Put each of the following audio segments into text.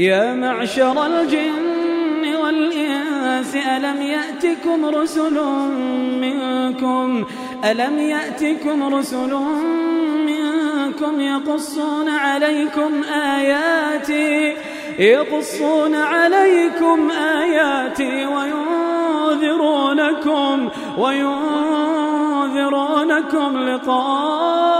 يا معشر الجن والإنس ألم يأتكم رسل منكم؟ ألم يأتكم رسل منكم يقصون عليكم آياتي؟ يقصون عليكم آياتي وينذرونكم وينذرونكم لقاء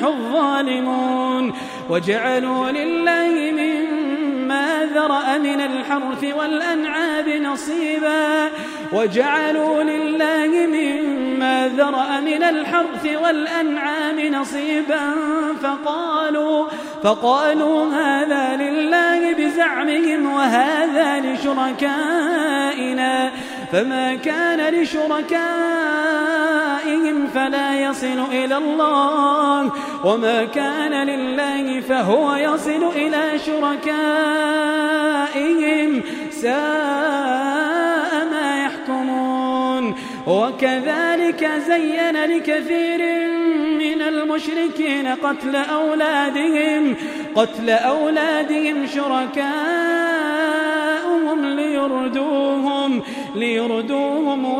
يفلح الظالمون وجعلوا لله مما ذرأ من الحرث والأنعام نصيبا وجعلوا لله مما ذرأ من الحرث والأنعام نصيبا فقالوا فقالوا هذا لله بزعمهم وهذا لشركائنا فما كان لشركائهم فلا يصل إلى الله وما كان لله فهو يصل إلى شركائهم ساء ما يحكمون. وكذلك زين لكثير من المشركين قتل أولادهم قتل أولادهم شركاءهم ليردوهم ليردوهم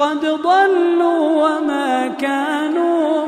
قد ضلوا وما كانوا